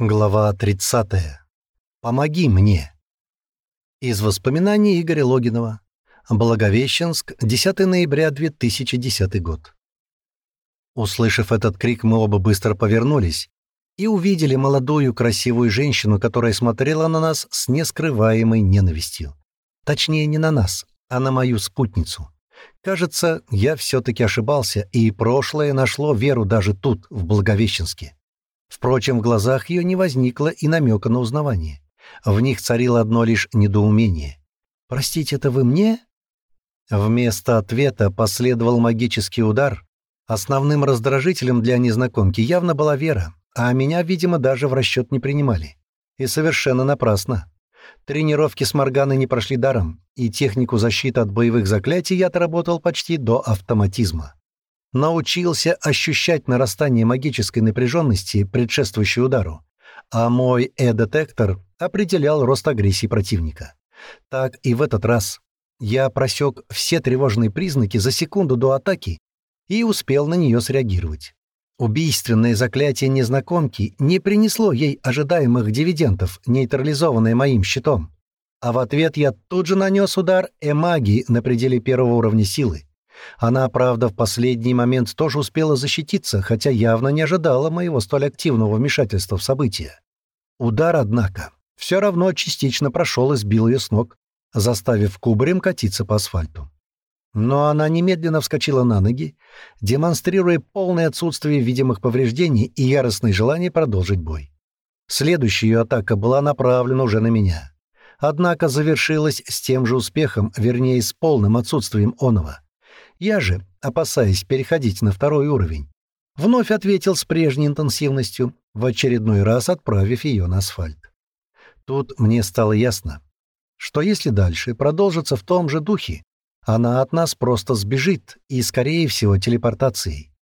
Глава 30. Помоги мне. Из воспоминаний Игоря Логинова. Благовещенск, 10 ноября 2010 год. Услышав этот крик, мы оба быстро повернулись и увидели молодую красивую женщину, которая смотрела на нас с нескрываемой ненавистью. Точнее, не на нас, а на мою спутницу. Кажется, я все-таки ошибался, и прошлое нашло веру даже тут, в Благовещенске. Впрочем, в глазах ее не возникло и намека на узнавание. В них царило одно лишь недоумение. «Простите, это вы мне?» Вместо ответа последовал магический удар. Основным раздражителем для незнакомки явно была вера, а меня, видимо, даже в расчет не принимали. И совершенно напрасно. Тренировки с Морганой не прошли даром, и технику защиты от боевых заклятий я отработал почти до автоматизма научился ощущать нарастание магической напряженности, предшествующей удару, а мой э-детектор определял рост агрессии противника. Так и в этот раз. Я просек все тревожные признаки за секунду до атаки и успел на нее среагировать. Убийственное заклятие незнакомки не принесло ей ожидаемых дивидендов, нейтрализованное моим щитом. А в ответ я тут же нанес удар эмагии на пределе первого уровня силы. Она, правда, в последний момент тоже успела защититься, хотя явно не ожидала моего столь активного вмешательства в события. Удар, однако, все равно частично прошел и сбил ее с ног, заставив кубарем катиться по асфальту. Но она немедленно вскочила на ноги, демонстрируя полное отсутствие видимых повреждений и яростное желание продолжить бой. Следующая ее атака была направлена уже на меня. Однако завершилась с тем же успехом, вернее, с полным отсутствием оного. Я же, опасаясь переходить на второй уровень, вновь ответил с прежней интенсивностью, в очередной раз отправив ее на асфальт. Тут мне стало ясно, что если дальше продолжится в том же духе, она от нас просто сбежит и, скорее всего, телепортацией.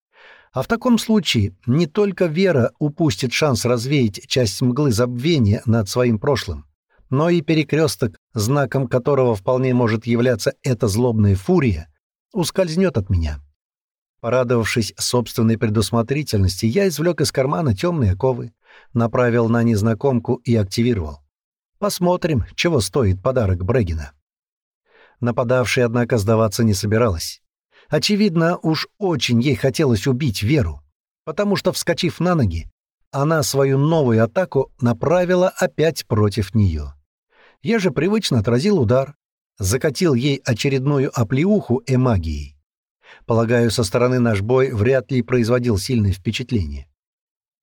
А в таком случае не только Вера упустит шанс развеять часть мглы забвения над своим прошлым, но и перекресток, знаком которого вполне может являться эта злобная фурия, ускользнет от меня. Порадовавшись собственной предусмотрительности, я извлек из кармана темные оковы, направил на незнакомку и активировал. Посмотрим, чего стоит подарок Брегина. Нападавшая, однако, сдаваться не собиралась. Очевидно, уж очень ей хотелось убить Веру, потому что, вскочив на ноги, она свою новую атаку направила опять против нее. Я же привычно отразил удар, закатил ей очередную оплеуху эмагией. Полагаю, со стороны наш бой вряд ли производил сильное впечатление.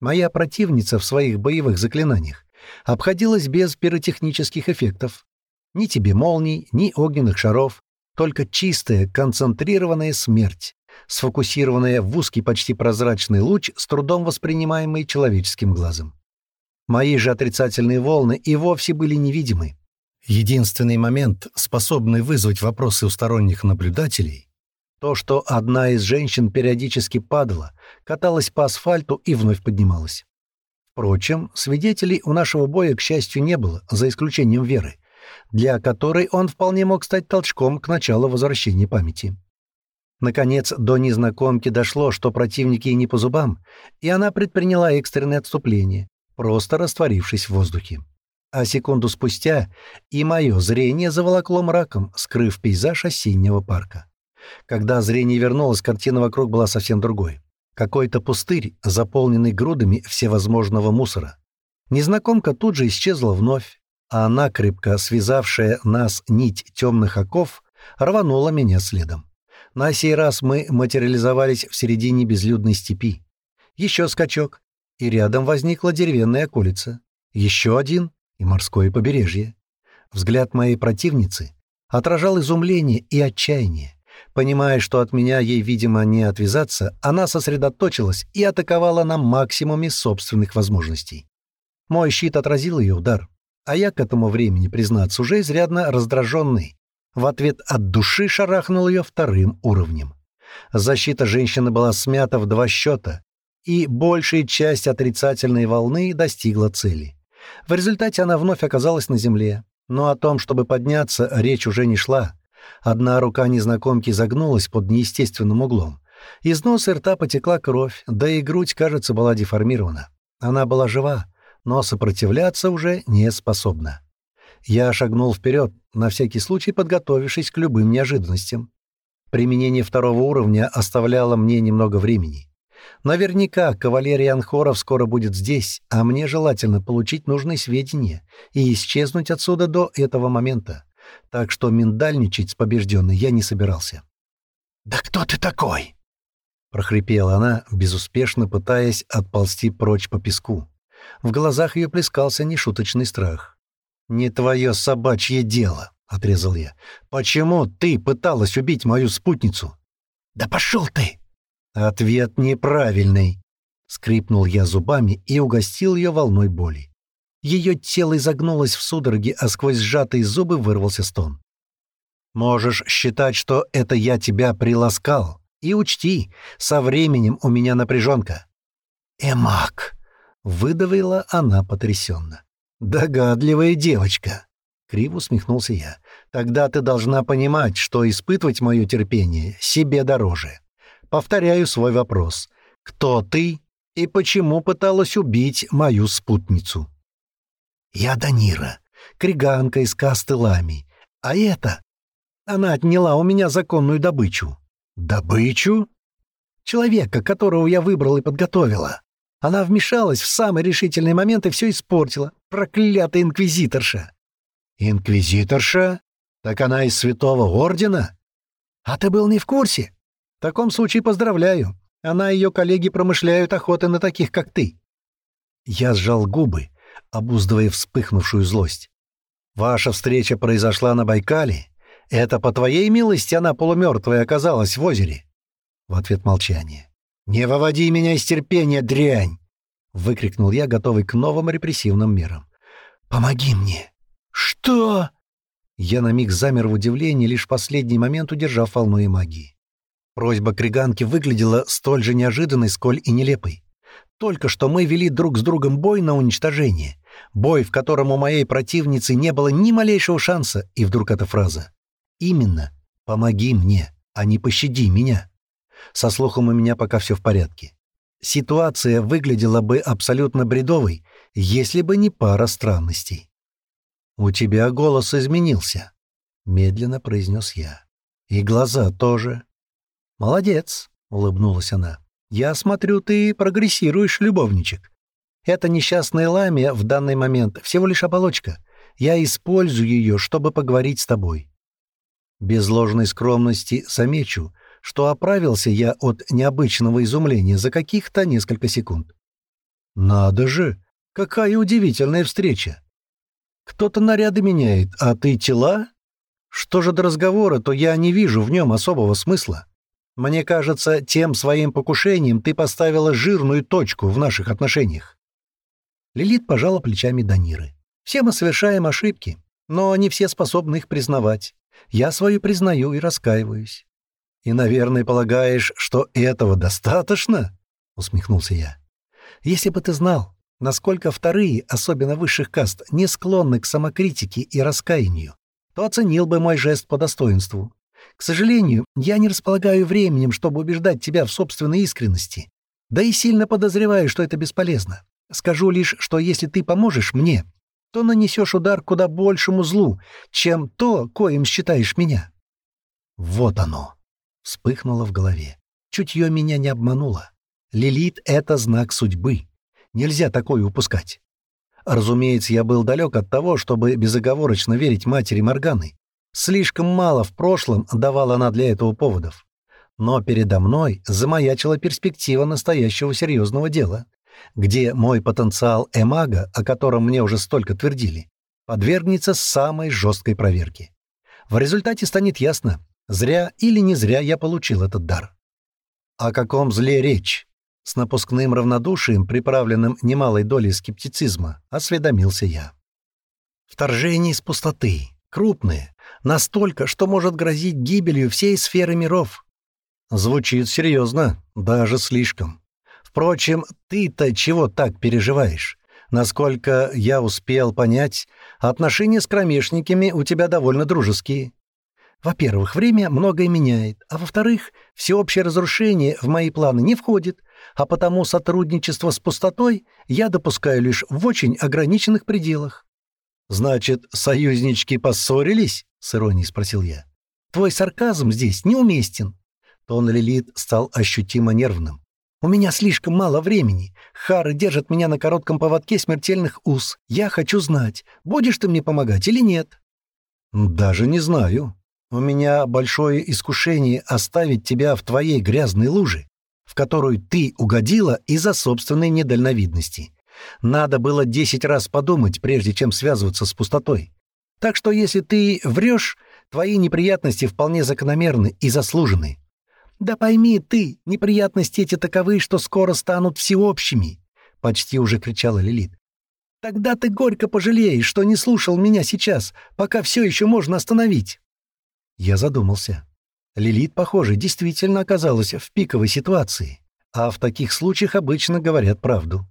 Моя противница в своих боевых заклинаниях обходилась без пиротехнических эффектов. Ни тебе молний, ни огненных шаров, только чистая, концентрированная смерть, сфокусированная в узкий почти прозрачный луч, с трудом воспринимаемый человеческим глазом. Мои же отрицательные волны и вовсе были невидимы, Единственный момент, способный вызвать вопросы у сторонних наблюдателей, то, что одна из женщин периодически падала, каталась по асфальту и вновь поднималась. Впрочем, свидетелей у нашего боя, к счастью, не было, за исключением Веры, для которой он вполне мог стать толчком к началу возвращения памяти. Наконец, до незнакомки дошло, что противники не по зубам, и она предприняла экстренное отступление, просто растворившись в воздухе а секунду спустя и мое зрение заволокло мраком, скрыв пейзаж осеннего парка. Когда зрение вернулось, картина вокруг была совсем другой. Какой-то пустырь, заполненный грудами всевозможного мусора. Незнакомка тут же исчезла вновь, а она, крепко связавшая нас нить темных оков, рванула меня следом. На сей раз мы материализовались в середине безлюдной степи. Еще скачок, и рядом возникла деревянная околица. Еще один, и морское побережье. Взгляд моей противницы отражал изумление и отчаяние. Понимая, что от меня ей, видимо, не отвязаться, она сосредоточилась и атаковала на максимуме собственных возможностей. Мой щит отразил ее удар, а я к этому времени, признаться, уже изрядно раздраженный, в ответ от души шарахнул ее вторым уровнем. Защита женщины была смята в два счета, и большая часть отрицательной волны достигла цели. В результате она вновь оказалась на земле. Но о том, чтобы подняться, речь уже не шла. Одна рука незнакомки загнулась под неестественным углом. Из носа и рта потекла кровь, да и грудь, кажется, была деформирована. Она была жива, но сопротивляться уже не способна. Я шагнул вперед, на всякий случай подготовившись к любым неожиданностям. Применение второго уровня оставляло мне немного времени. Наверняка кавалерия Анхоров скоро будет здесь, а мне желательно получить нужные сведения и исчезнуть отсюда до этого момента. Так что миндальничать с побежденной я не собирался. «Да кто ты такой?» — прохрипела она, безуспешно пытаясь отползти прочь по песку. В глазах ее плескался нешуточный страх. «Не твое собачье дело», — отрезал я. «Почему ты пыталась убить мою спутницу?» «Да пошел ты!» «Ответ неправильный», — скрипнул я зубами и угостил ее волной боли. Ее тело изогнулось в судороге, а сквозь сжатые зубы вырвался стон. «Можешь считать, что это я тебя приласкал. И учти, со временем у меня напряженка». «Эмак!» — выдавила она потрясенно. «Догадливая девочка!» — криво усмехнулся я. «Тогда ты должна понимать, что испытывать мое терпение себе дороже. Повторяю свой вопрос. Кто ты и почему пыталась убить мою спутницу?» «Я Данира, криганка из касты Лами. А это...» Она отняла у меня законную добычу. «Добычу?» «Человека, которого я выбрал и подготовила. Она вмешалась в самый решительный момент и все испортила. Проклятая инквизиторша!» «Инквизиторша? Так она из Святого Ордена?» «А ты был не в курсе?» «В таком случае поздравляю. Она и ее коллеги промышляют охотой на таких, как ты». Я сжал губы, обуздывая вспыхнувшую злость. «Ваша встреча произошла на Байкале. Это по твоей милости она полумертвая оказалась в озере?» В ответ молчание. «Не выводи меня из терпения, дрянь!» — выкрикнул я, готовый к новым репрессивным мерам. «Помоги мне!» «Что?» Я на миг замер в удивлении, лишь в последний момент удержав волну магии. Просьба Криганки выглядела столь же неожиданной, сколь и нелепой. Только что мы вели друг с другом бой на уничтожение. Бой, в котором у моей противницы не было ни малейшего шанса, и вдруг эта фраза. «Именно. Помоги мне, а не пощади меня». Со слухом у меня пока все в порядке. Ситуация выглядела бы абсолютно бредовой, если бы не пара странностей. «У тебя голос изменился», — медленно произнес я. «И глаза тоже». «Молодец», — улыбнулась она. «Я смотрю, ты прогрессируешь, любовничек. Эта несчастная ламия в данный момент всего лишь оболочка. Я использую ее, чтобы поговорить с тобой». Без ложной скромности замечу, что оправился я от необычного изумления за каких-то несколько секунд. «Надо же! Какая удивительная встреча! Кто-то наряды меняет, а ты тела? Что же до разговора, то я не вижу в нем особого смысла. Мне кажется, тем своим покушением ты поставила жирную точку в наших отношениях. Лилит пожала плечами Даниры. Все мы совершаем ошибки, но не все способны их признавать. Я свою признаю и раскаиваюсь. И, наверное, полагаешь, что этого достаточно? Усмехнулся я. Если бы ты знал, насколько вторые, особенно высших каст, не склонны к самокритике и раскаянию, то оценил бы мой жест по достоинству. К сожалению, я не располагаю временем, чтобы убеждать тебя в собственной искренности. Да и сильно подозреваю, что это бесполезно. Скажу лишь, что если ты поможешь мне, то нанесешь удар куда большему злу, чем то, коим считаешь меня. Вот оно. Вспыхнуло в голове. Чутье меня не обмануло. Лилит — это знак судьбы. Нельзя такое упускать. Разумеется, я был далек от того, чтобы безоговорочно верить матери Морганы. Слишком мало в прошлом давала она для этого поводов. Но передо мной замаячила перспектива настоящего серьезного дела, где мой потенциал эмага, о котором мне уже столько твердили, подвергнется самой жесткой проверке. В результате станет ясно, зря или не зря я получил этот дар. О каком зле речь? С напускным равнодушием, приправленным немалой долей скептицизма, осведомился я. Вторжение из пустоты, крупные, настолько, что может грозить гибелью всей сферы миров. Звучит серьезно, даже слишком. Впрочем, ты-то чего так переживаешь? Насколько я успел понять, отношения с кромешниками у тебя довольно дружеские. Во-первых, время многое меняет, а во-вторых, всеобщее разрушение в мои планы не входит, а потому сотрудничество с пустотой я допускаю лишь в очень ограниченных пределах». «Значит, союзнички поссорились?» — с иронией спросил я. «Твой сарказм здесь неуместен». Тон Лилит стал ощутимо нервным. «У меня слишком мало времени. Хары держат меня на коротком поводке смертельных уз. Я хочу знать, будешь ты мне помогать или нет?» «Даже не знаю. У меня большое искушение оставить тебя в твоей грязной луже, в которую ты угодила из-за собственной недальновидности. Надо было десять раз подумать, прежде чем связываться с пустотой. Так что если ты врешь, твои неприятности вполне закономерны и заслужены. Да пойми ты, неприятности эти таковы, что скоро станут всеобщими, — почти уже кричала Лилит. Тогда ты горько пожалеешь, что не слушал меня сейчас, пока все еще можно остановить. Я задумался. Лилит, похоже, действительно оказалась в пиковой ситуации, а в таких случаях обычно говорят правду.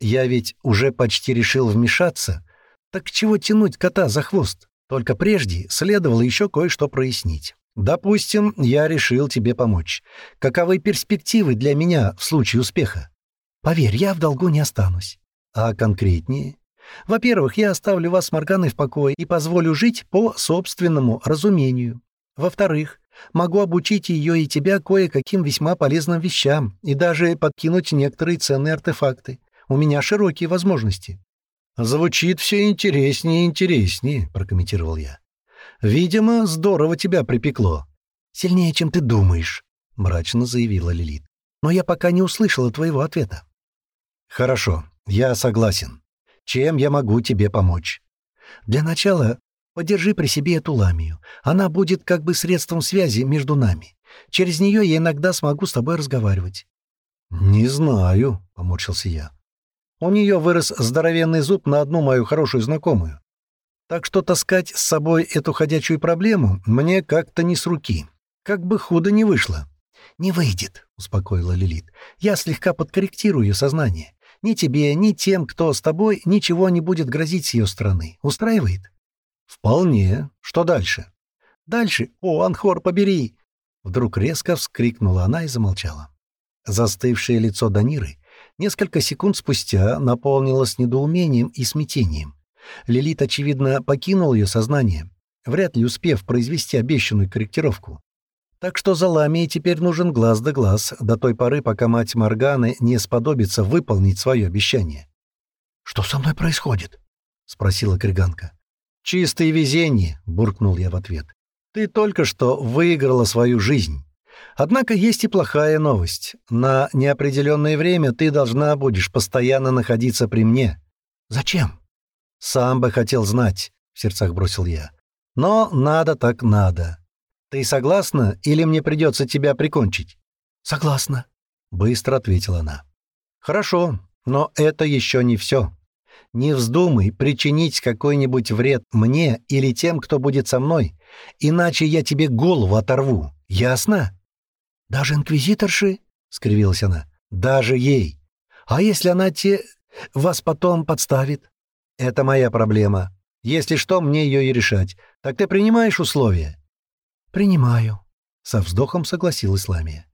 Я ведь уже почти решил вмешаться, так чего тянуть кота за хвост? Только прежде следовало еще кое-что прояснить. Допустим, я решил тебе помочь. Каковы перспективы для меня в случае успеха? Поверь, я в долгу не останусь. А конкретнее? Во-первых, я оставлю вас с Морганой в покое и позволю жить по собственному разумению. Во-вторых, могу обучить ее и тебя кое-каким весьма полезным вещам и даже подкинуть некоторые ценные артефакты. У меня широкие возможности». «Звучит все интереснее и интереснее», — прокомментировал я. «Видимо, здорово тебя припекло». «Сильнее, чем ты думаешь», — мрачно заявила Лилит. «Но я пока не услышала твоего ответа». «Хорошо, я согласен. Чем я могу тебе помочь? Для начала подержи при себе эту ламию. Она будет как бы средством связи между нами. Через нее я иногда смогу с тобой разговаривать». «Не знаю», — поморщился я. «У нее вырос здоровенный зуб на одну мою хорошую знакомую. Так что таскать с собой эту ходячую проблему мне как-то не с руки. Как бы худо не вышло». «Не выйдет», — успокоила Лилит. «Я слегка подкорректирую сознание. Ни тебе, ни тем, кто с тобой, ничего не будет грозить с ее стороны. Устраивает?» «Вполне. Что дальше?» «Дальше? О, Анхор, побери!» Вдруг резко вскрикнула она и замолчала. Застывшее лицо Даниры несколько секунд спустя наполнилось недоумением и смятением. Лилит, очевидно, покинул ее сознание, вряд ли успев произвести обещанную корректировку. Так что за Ламией теперь нужен глаз да глаз до той поры, пока мать Морганы не сподобится выполнить свое обещание. «Что со мной происходит?» — спросила Криганка. «Чистое везение», — буркнул я в ответ. «Ты только что выиграла свою жизнь. Однако есть и плохая новость. На неопределенное время ты должна будешь постоянно находиться при мне». «Зачем?» «Сам бы хотел знать», — в сердцах бросил я. «Но надо так надо. «Ты согласна, или мне придется тебя прикончить?» «Согласна», — быстро ответила она. «Хорошо, но это еще не все. Не вздумай причинить какой-нибудь вред мне или тем, кто будет со мной, иначе я тебе голову оторву. Ясно?» «Даже инквизиторши?» — скривилась она. «Даже ей. А если она те... вас потом подставит?» «Это моя проблема. Если что, мне ее и решать. Так ты принимаешь условия?» «Принимаю», — со вздохом согласилась Ламия.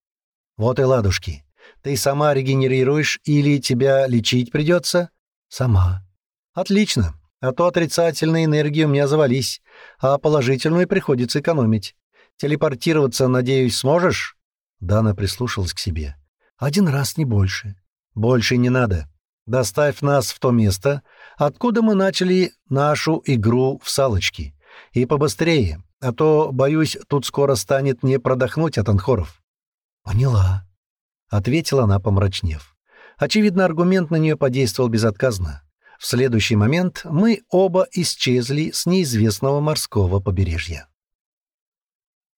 «Вот и ладушки. Ты сама регенерируешь или тебя лечить придется?» «Сама». «Отлично. А то отрицательные энергии у меня завались, а положительную приходится экономить. Телепортироваться, надеюсь, сможешь?» Дана прислушалась к себе. «Один раз, не больше». «Больше не надо. Доставь нас в то место, откуда мы начали нашу игру в салочки. И побыстрее, а то, боюсь, тут скоро станет не продохнуть от анхоров». «Поняла», — ответила она, помрачнев. Очевидно, аргумент на нее подействовал безотказно. В следующий момент мы оба исчезли с неизвестного морского побережья.